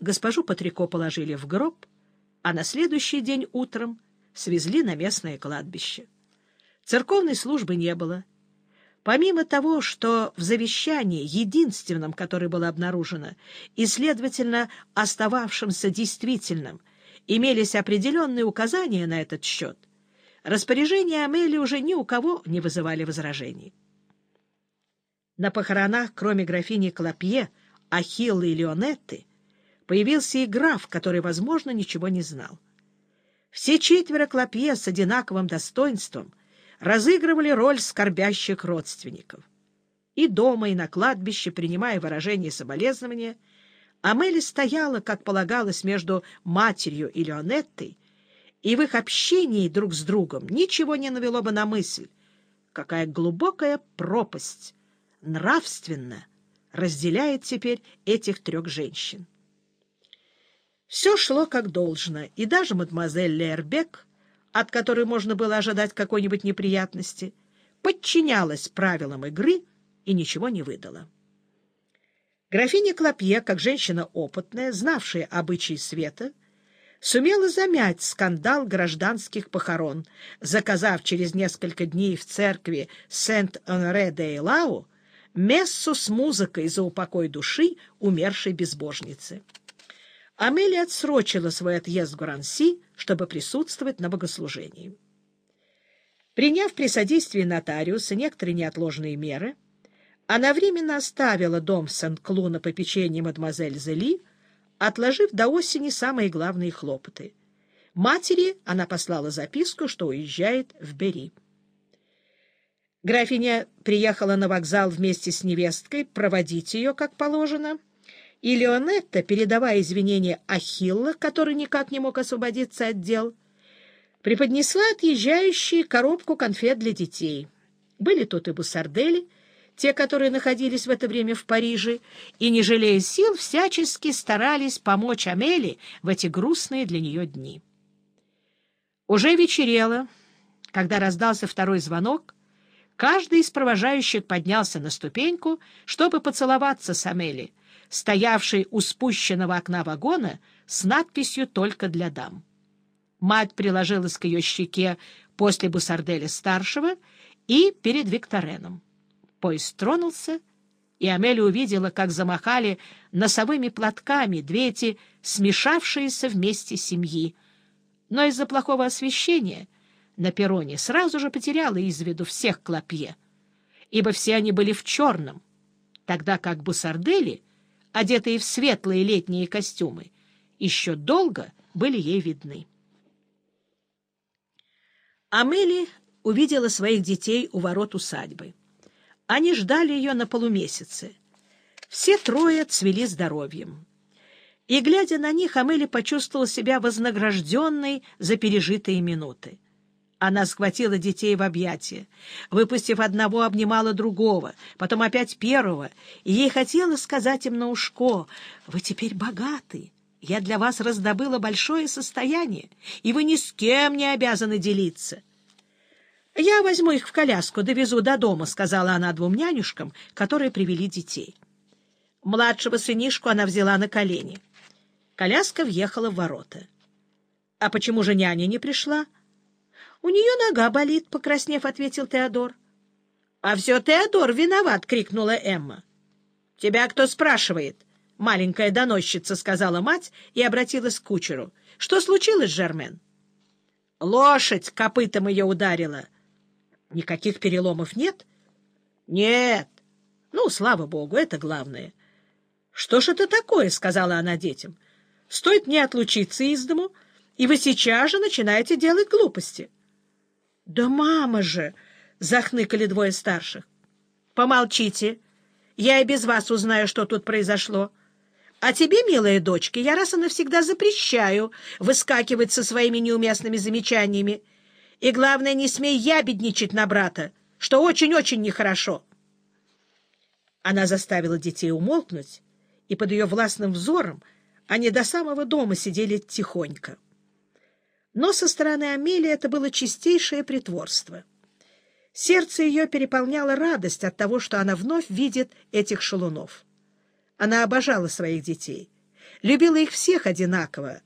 госпожу Патрико положили в гроб, а на следующий день утром свезли на местное кладбище. Церковной службы не было. Помимо того, что в завещании, единственном, которое было обнаружено, и, следовательно, остававшимся действительным, имелись определенные указания на этот счет, распоряжения Амели уже ни у кого не вызывали возражений. На похоронах, кроме графини Клопье, Ахиллы и Леонетты, появился и граф, который, возможно, ничего не знал. Все четверо Клопье с одинаковым достоинством разыгрывали роль скорбящих родственников. И дома, и на кладбище, принимая выражение соболезнования, Амели стояла, как полагалось, между матерью и Леонеттой, и в их общении друг с другом ничего не навело бы на мысль, какая глубокая пропасть нравственно разделяет теперь этих трех женщин. Все шло как должно, и даже мадемуазель Лербек, от которой можно было ожидать какой-нибудь неприятности, подчинялась правилам игры и ничего не выдала. Графиня Клопье, как женщина опытная, знавшая обычаи света, сумела замять скандал гражданских похорон, заказав через несколько дней в церкви Сент-Оноре-де-Элау мессу с музыкой за упокой души умершей безбожницы. Амелия отсрочила свой отъезд в Гуранси, чтобы присутствовать на богослужении. Приняв при содействии нотариуса некоторые неотложные меры, она временно оставила дом Сен-Клу на попечении мадемуазель Зели, отложив до осени самые главные хлопоты. Матери она послала записку, что уезжает в Бери. Графиня приехала на вокзал вместе с невесткой проводить ее, как положено, и Леонетта, передавая извинения Ахилла, который никак не мог освободиться от дел, преподнесла отъезжающие коробку конфет для детей. Были тут и бусардели, те, которые находились в это время в Париже, и, не жалея сил, всячески старались помочь Амели в эти грустные для нее дни. Уже вечерело, когда раздался второй звонок, Каждый из провожающих поднялся на ступеньку, чтобы поцеловаться с Амели, стоявшей у спущенного окна вагона с надписью «Только для дам». Мать приложилась к ее щеке после Бусарделя-старшего и перед Виктореном. Поезд тронулся, и Амели увидела, как замахали носовыми платками две эти смешавшиеся вместе семьи. Но из-за плохого освещения — на перроне сразу же потеряла из виду всех клопье, ибо все они были в черном, тогда как бусардели, одетые в светлые летние костюмы, еще долго были ей видны. Амели увидела своих детей у ворот усадьбы. Они ждали ее на полумесяце. Все трое цвели здоровьем. И, глядя на них, Амели почувствовала себя вознагражденной за пережитые минуты. Она схватила детей в объятия. Выпустив одного, обнимала другого, потом опять первого, и ей хотелось сказать им на ушко, «Вы теперь богаты, я для вас раздобыла большое состояние, и вы ни с кем не обязаны делиться». «Я возьму их в коляску, довезу до дома», — сказала она двум нянюшкам, которые привели детей. Младшего сынишку она взяла на колени. Коляска въехала в ворота. «А почему же няня не пришла?» — У нее нога болит, — покраснев, ответил Теодор. — А все Теодор виноват, — крикнула Эмма. — Тебя кто спрашивает? — маленькая доносчица, — сказала мать и обратилась к кучеру. — Что случилось, Жермен? — Лошадь копытом ее ударила. — Никаких переломов нет? — Нет. Ну, слава богу, это главное. — Что ж это такое? — сказала она детям. — Стоит мне отлучиться из дому, и вы сейчас же начинаете делать глупости. — да мама же! — захныкали двое старших. — Помолчите. Я и без вас узнаю, что тут произошло. А тебе, милая дочка, я раз и навсегда запрещаю выскакивать со своими неуместными замечаниями. И, главное, не смей ябедничать на брата, что очень-очень нехорошо. Она заставила детей умолкнуть, и под ее властным взором они до самого дома сидели тихонько. Но со стороны Амелии это было чистейшее притворство. Сердце ее переполняло радость от того, что она вновь видит этих шалунов. Она обожала своих детей. любила их всех одинаково,